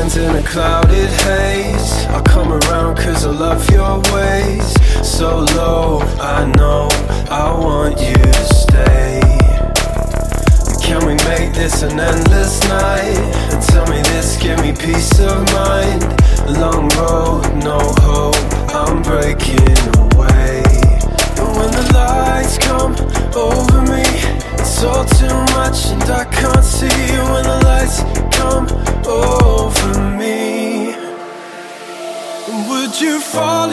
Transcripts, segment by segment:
mind's in a clouded haze. I come around cause I love your ways. So low, I know I want you to stay. Can we make this an endless night?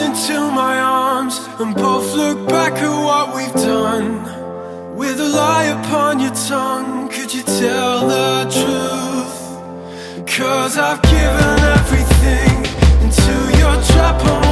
Into my arms and both look back at what we've done? With a lie upon your tongue, could you tell the truth? Cause I've given everything into your trap,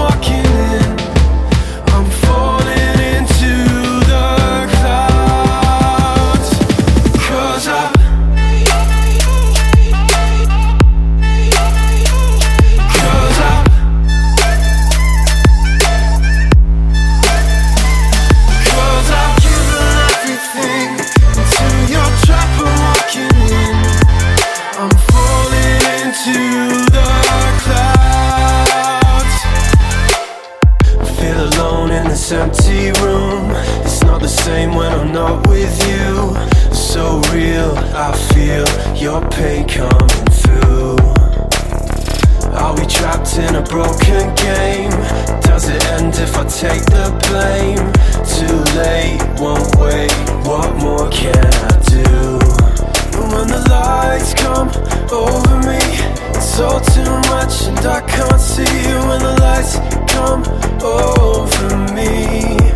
you. So real, I feel your pain coming through. Are we trapped in a broken game? Does it end if I take the blame? Too late, won't wait. What more can I do? When the lights come over me, it's all too much, and I can't see you when the lights come over me.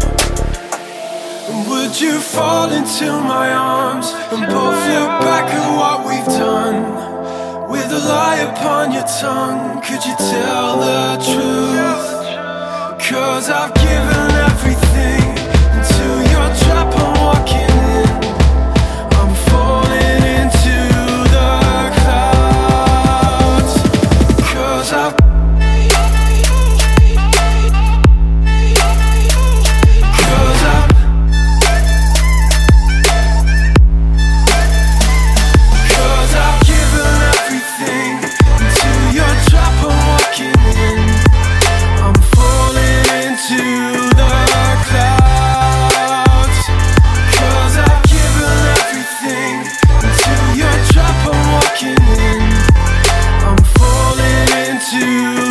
Would you fall into my arms and both look back at what we've done? With a lie upon your tongue, could you tell the truth? Cause I've given into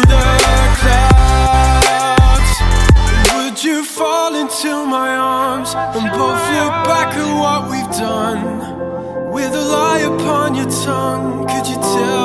the aircraft Would you fall into my arms and both look back at what we've done? With a lie upon your tongue, could you tell?